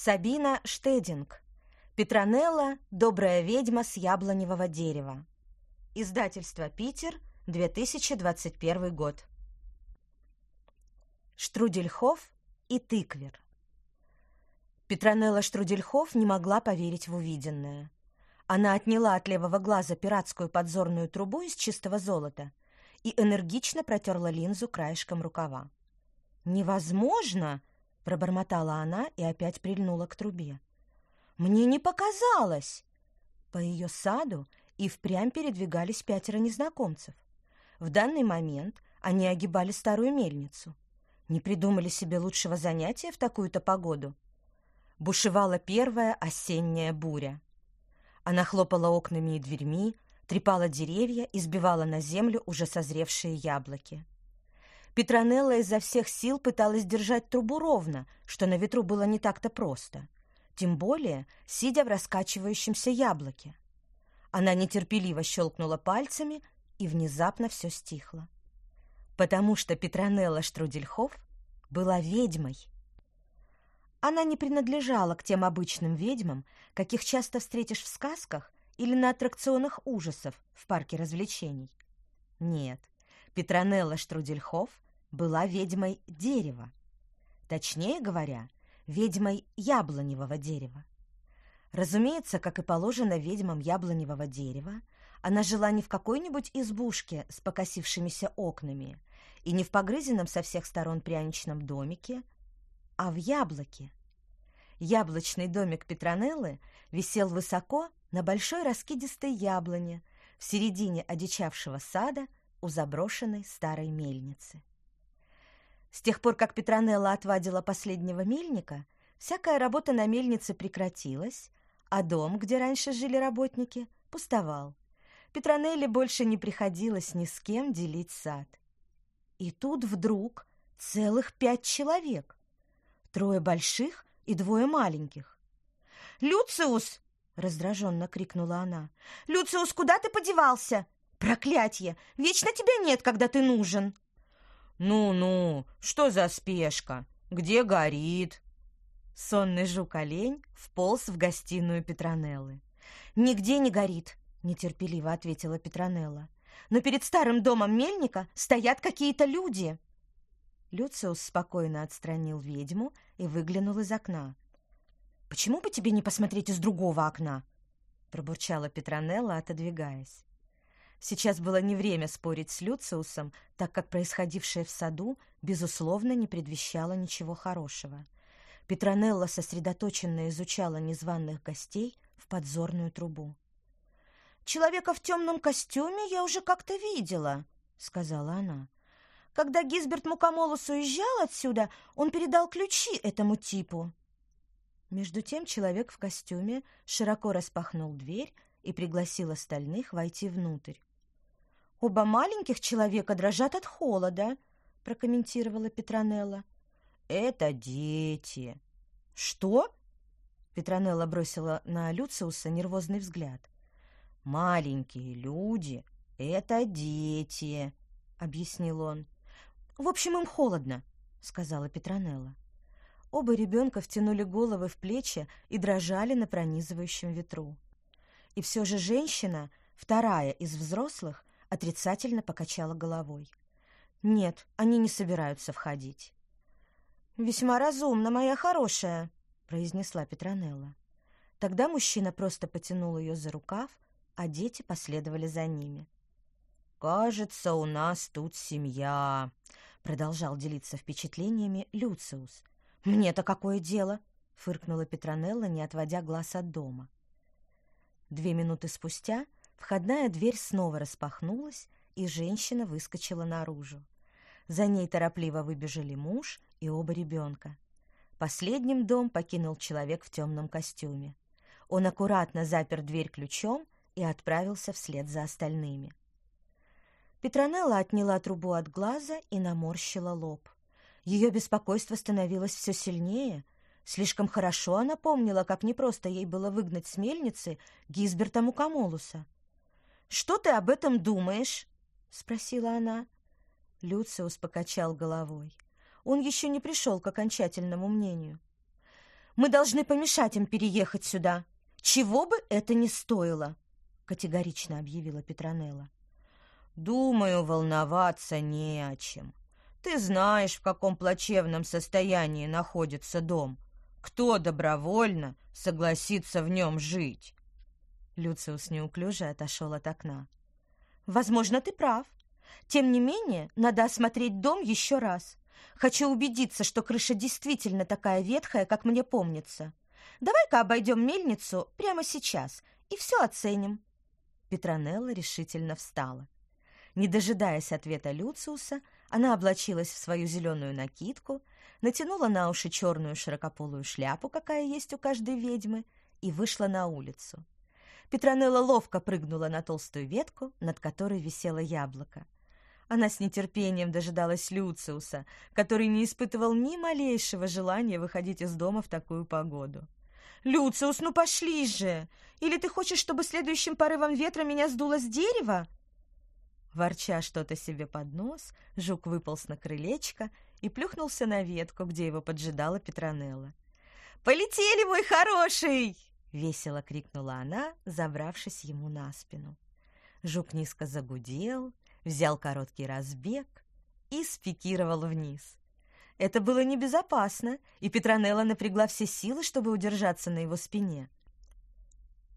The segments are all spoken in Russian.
Сабина Штединг. Петронелла «Добрая ведьма с яблоневого дерева». Издательство «Питер», 2021 год. Штрудельхов и тыквер. Петронелла Штрудельхов не могла поверить в увиденное. Она отняла от левого глаза пиратскую подзорную трубу из чистого золота и энергично протерла линзу краешком рукава. «Невозможно!» — пробормотала она и опять прильнула к трубе. «Мне не показалось!» По ее саду и впрямь передвигались пятеро незнакомцев. В данный момент они огибали старую мельницу. Не придумали себе лучшего занятия в такую-то погоду. Бушевала первая осенняя буря. Она хлопала окнами и дверьми, трепала деревья и сбивала на землю уже созревшие яблоки. Петронелла изо всех сил пыталась держать трубу ровно, что на ветру было не так-то просто. Тем более, сидя в раскачивающемся яблоке. Она нетерпеливо щелкнула пальцами, и внезапно все стихло. Потому что Петронелла Штрудельхов была ведьмой. Она не принадлежала к тем обычным ведьмам, каких часто встретишь в сказках или на аттракционах ужасов в парке развлечений. Нет, Петронелла Штрудельхов была ведьмой дерева. Точнее говоря, ведьмой яблоневого дерева. Разумеется, как и положено ведьмам яблоневого дерева, она жила не в какой-нибудь избушке с покосившимися окнами и не в погрызенном со всех сторон пряничном домике, а в яблоке. Яблочный домик Петронеллы висел высоко на большой раскидистой яблоне в середине одичавшего сада у заброшенной старой мельницы. С тех пор, как Петронелла отвадила последнего мельника, всякая работа на мельнице прекратилась, а дом, где раньше жили работники, пустовал. Петронелле больше не приходилось ни с кем делить сад. И тут вдруг целых пять человек. Трое больших и двое маленьких. «Люциус!» — раздраженно крикнула она. «Люциус, куда ты подевался? Проклятье! Вечно тебя нет, когда ты нужен!» «Ну-ну, что за спешка? Где горит?» Сонный жук-олень вполз в гостиную Петронеллы. «Нигде не горит», — нетерпеливо ответила Петронелла. «Но перед старым домом мельника стоят какие-то люди». Люциус спокойно отстранил ведьму и выглянул из окна. «Почему бы тебе не посмотреть из другого окна?» — пробурчала Петронелла, отодвигаясь. Сейчас было не время спорить с Люциусом, так как происходившее в саду, безусловно, не предвещало ничего хорошего — Петронелла сосредоточенно изучала незваных гостей в подзорную трубу. «Человека в темном костюме я уже как-то видела», — сказала она. «Когда Гизберт Мукомолос уезжал отсюда, он передал ключи этому типу». Между тем человек в костюме широко распахнул дверь и пригласил остальных войти внутрь. «Оба маленьких человека дрожат от холода», — прокомментировала Петронелла. «Это дети». «Что?» Петронелла бросила на Люциуса нервозный взгляд. «Маленькие люди — это дети», — объяснил он. «В общем, им холодно», — сказала Петронелла. Оба ребенка втянули головы в плечи и дрожали на пронизывающем ветру. И все же женщина, вторая из взрослых, отрицательно покачала головой. «Нет, они не собираются входить». «Весьма разумно, моя хорошая», — произнесла Петронелла. Тогда мужчина просто потянул ее за рукав, а дети последовали за ними. «Кажется, у нас тут семья», — продолжал делиться впечатлениями Люциус. «Мне-то какое дело?» — фыркнула Петронелла, не отводя глаз от дома. Две минуты спустя входная дверь снова распахнулась, и женщина выскочила наружу. За ней торопливо выбежали муж и оба ребенка. Последним дом покинул человек в темном костюме. Он аккуратно запер дверь ключом и отправился вслед за остальными. Петронелла отняла трубу от глаза и наморщила лоб. Ее беспокойство становилось все сильнее. Слишком хорошо она помнила, как непросто ей было выгнать с мельницы Гизберта Мукамолуса. «Что ты об этом думаешь?» — спросила она. Люциус покачал головой. Он еще не пришел к окончательному мнению. Мы должны помешать им переехать сюда, чего бы это ни стоило, категорично объявила Петронелла. Думаю, волноваться не о чем. Ты знаешь, в каком плачевном состоянии находится дом. Кто добровольно согласится в нем жить? Люциус неуклюже отошел от окна. Возможно, ты прав. Тем не менее, надо осмотреть дом еще раз. Хочу убедиться, что крыша действительно такая ветхая, как мне помнится. Давай-ка обойдем мельницу прямо сейчас и все оценим. Петронелла решительно встала. Не дожидаясь ответа Люциуса, она облачилась в свою зеленую накидку, натянула на уши черную широкополую шляпу, какая есть у каждой ведьмы, и вышла на улицу. Петронелла ловко прыгнула на толстую ветку, над которой висело яблоко. Она с нетерпением дожидалась Люциуса, который не испытывал ни малейшего желания выходить из дома в такую погоду. «Люциус, ну пошли же! Или ты хочешь, чтобы следующим порывом ветра меня сдуло с дерева?» Ворча что-то себе под нос, жук выполз на крылечко и плюхнулся на ветку, где его поджидала Петронелла. «Полетели, мой хороший!» — весело крикнула она, забравшись ему на спину. Жук низко загудел, взял короткий разбег и спикировал вниз. Это было небезопасно, и Петронелла напрягла все силы, чтобы удержаться на его спине.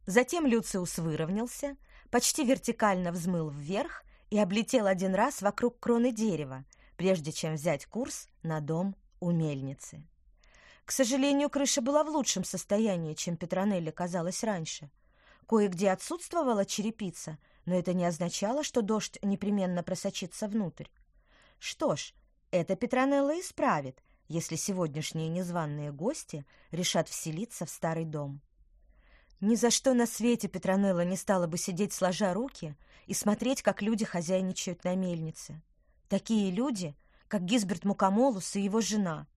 Затем Люциус выровнялся, почти вертикально взмыл вверх и облетел один раз вокруг кроны дерева, прежде чем взять курс на дом у мельницы. К сожалению, крыша была в лучшем состоянии, чем Петронелле казалось раньше. Кое-где отсутствовала черепица, но это не означало, что дождь непременно просочится внутрь. Что ж, это Петронелла исправит, если сегодняшние незваные гости решат вселиться в старый дом. Ни за что на свете Петронелла не стала бы сидеть сложа руки и смотреть, как люди хозяйничают на мельнице. Такие люди, как Гизберт Мукамолус и его жена.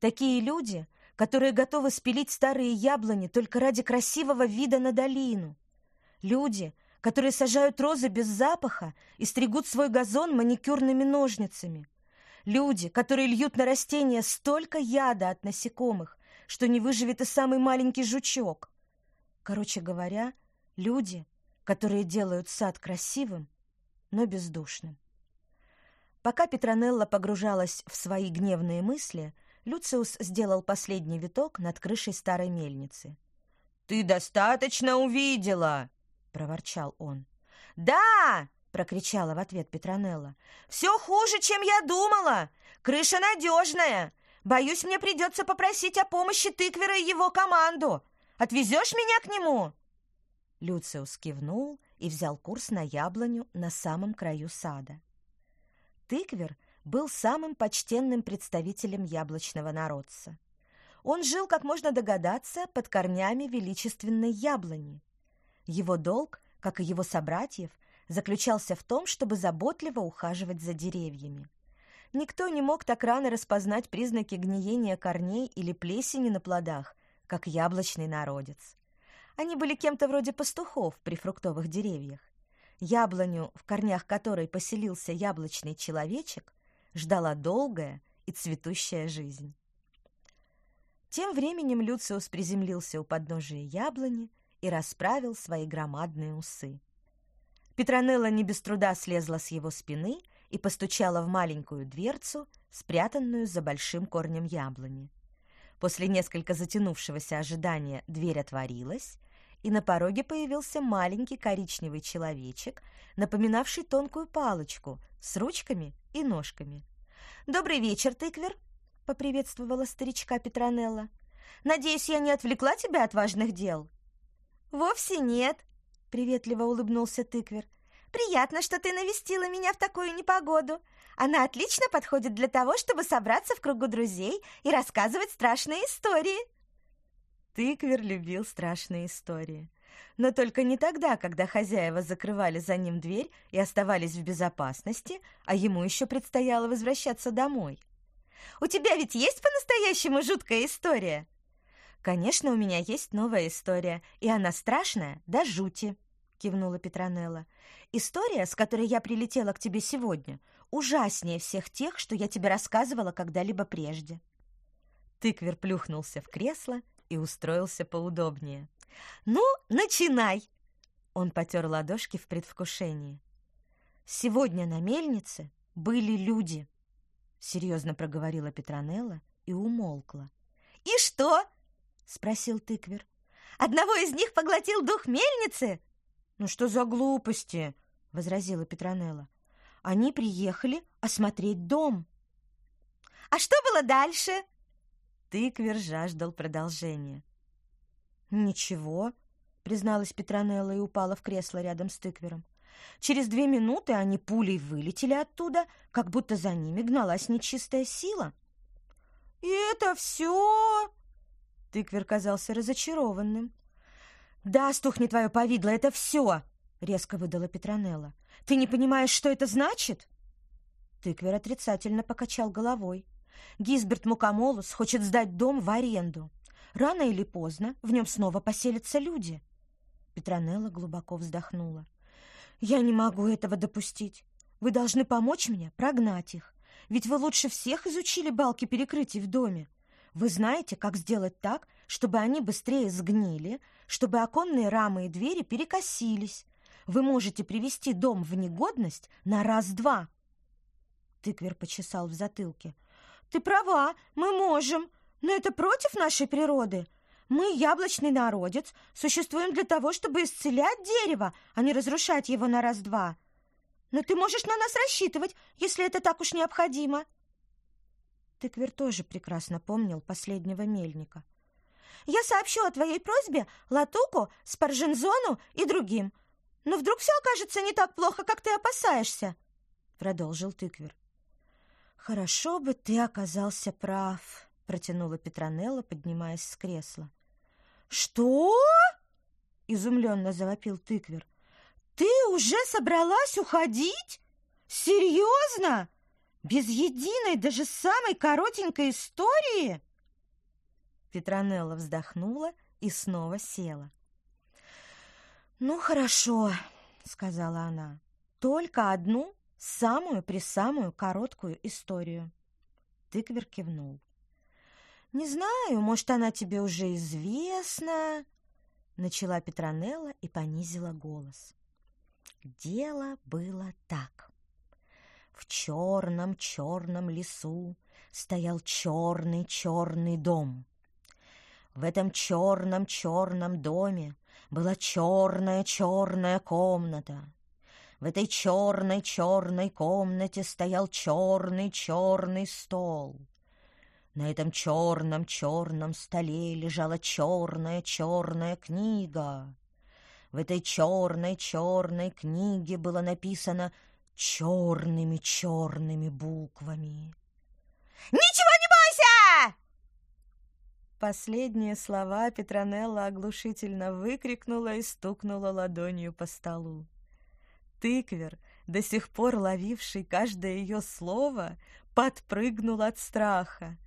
Такие люди, которые готовы спилить старые яблони только ради красивого вида на долину. Люди, которые сажают розы без запаха и стригут свой газон маникюрными ножницами. Люди, которые льют на растения столько яда от насекомых, что не выживет и самый маленький жучок. Короче говоря, люди, которые делают сад красивым, но бездушным. Пока Петронелла погружалась в свои гневные мысли, Люциус сделал последний виток над крышей старой мельницы. «Ты достаточно увидела!» — проворчал он. «Да!» — прокричала в ответ Петронелла. «Все хуже, чем я думала! Крыша надежная! Боюсь, мне придется попросить о помощи тыквера и его команду. Отвезешь меня к нему?» Люциус кивнул и взял курс на яблоню на самом краю сада. Тыквер был самым почтенным представителем яблочного народца. Он жил, как можно догадаться, под корнями величественной яблони. Его долг, как и его собратьев, заключался в том, чтобы заботливо ухаживать за деревьями. Никто не мог так рано распознать признаки гниения корней или плесени на плодах, как яблочный народец. Они были кем-то вроде пастухов при фруктовых деревьях. Яблоню, в корнях которой поселился яблочный человечек, ждала долгая и цветущая жизнь. Тем временем Люциус приземлился у подножия яблони и расправил свои громадные усы. Петронелла не без труда слезла с его спины и постучала в маленькую дверцу, спрятанную за большим корнем яблони. После несколько затянувшегося ожидания дверь отворилась, и на пороге появился маленький коричневый человечек, напоминавший тонкую палочку с ручками и ножками. «Добрый вечер, тыквер!» — поприветствовала старичка Петронелла. «Надеюсь, я не отвлекла тебя от важных дел?» «Вовсе нет!» — приветливо улыбнулся тыквер. «Приятно, что ты навестила меня в такую непогоду. Она отлично подходит для того, чтобы собраться в кругу друзей и рассказывать страшные истории. Тыквер любил страшные истории. Но только не тогда, когда хозяева закрывали за ним дверь и оставались в безопасности, а ему еще предстояло возвращаться домой. «У тебя ведь есть по-настоящему жуткая история?» «Конечно, у меня есть новая история, и она страшная до жути», — кивнула Петронелла. «История, с которой я прилетела к тебе сегодня, ужаснее всех тех, что я тебе рассказывала когда-либо прежде». Тыквер плюхнулся в кресло и устроился поудобнее. «Ну, начинай!» Он потер ладошки в предвкушении. «Сегодня на мельнице были люди», — серьезно проговорила Петронелла и умолкла. «И что?» — спросил тыквер. «Одного из них поглотил дух мельницы?» «Ну что за глупости?» — возразила Петронелла. «Они приехали осмотреть дом». «А что было дальше?» Тыквер жаждал продолжения. «Ничего», — призналась Петронелла и упала в кресло рядом с тыквером. Через две минуты они пулей вылетели оттуда, как будто за ними гналась нечистая сила. «И это все?» Тыквер казался разочарованным. «Да, стухни твое повидло, это все!» — резко выдала Петронелла. «Ты не понимаешь, что это значит?» Тыквер отрицательно покачал головой. Гизберт Мукомолус хочет сдать дом в аренду. Рано или поздно в нем снова поселятся люди. Петронелла глубоко вздохнула. «Я не могу этого допустить. Вы должны помочь мне прогнать их. Ведь вы лучше всех изучили балки перекрытий в доме. Вы знаете, как сделать так, чтобы они быстрее сгнили, чтобы оконные рамы и двери перекосились. Вы можете привести дом в негодность на раз-два». Тыквер почесал в затылке. «Ты права, мы можем, но это против нашей природы. Мы, яблочный народец, существуем для того, чтобы исцелять дерево, а не разрушать его на раз-два. Но ты можешь на нас рассчитывать, если это так уж необходимо». Тыквер тоже прекрасно помнил последнего мельника. «Я сообщу о твоей просьбе Латуку, Спаржензону и другим. Но вдруг все окажется не так плохо, как ты опасаешься?» Продолжил Тыквер. «Хорошо бы ты оказался прав», — протянула Петронелла, поднимаясь с кресла. «Что?» — изумленно завопил тыквер. «Ты уже собралась уходить? Серьезно? Без единой, даже самой коротенькой истории?» Петронелла вздохнула и снова села. «Ну, хорошо», — сказала она. «Только одну самую-присамую короткую историю». Тыквер кивнул. «Не знаю, может, она тебе уже известна?» Начала Петронелла и понизила голос. Дело было так. В черном-черном лесу стоял черный-черный дом. В этом черном-черном доме была черная-черная комната. В этой черной-черной комнате стоял черный-черный стол. На этом черном-черном столе лежала черная-черная книга. В этой черной-черной книге было написано черными-черными буквами. «Ничего не бойся!» Последние слова Петронелла оглушительно выкрикнула и стукнула ладонью по столу. Тыквер, до сих пор ловивший каждое ее слово, подпрыгнул от страха.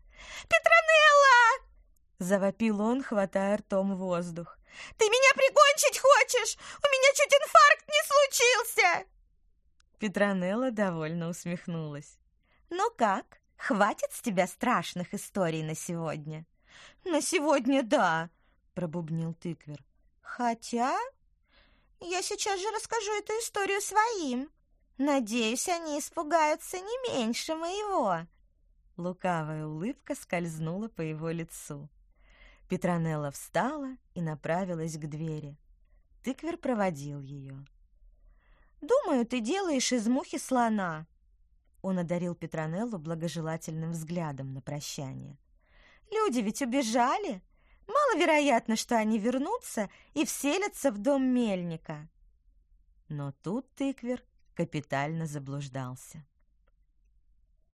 «Петронелла!» — завопил он, хватая ртом воздух. «Ты меня прикончить хочешь? У меня чуть инфаркт не случился!» Петронелла довольно усмехнулась. «Ну как, хватит с тебя страшных историй на сегодня?» «На сегодня да», — пробубнил тыквер. «Хотя я сейчас же расскажу эту историю своим. Надеюсь, они испугаются не меньше моего». Лукавая улыбка скользнула по его лицу. Петронелла встала и направилась к двери. Тыквер проводил ее. «Думаю, ты делаешь из мухи слона». Он одарил Петронеллу благожелательным взглядом на прощание. «Люди ведь убежали. Маловероятно, что они вернутся и вселятся в дом мельника». Но тут тыквер капитально заблуждался.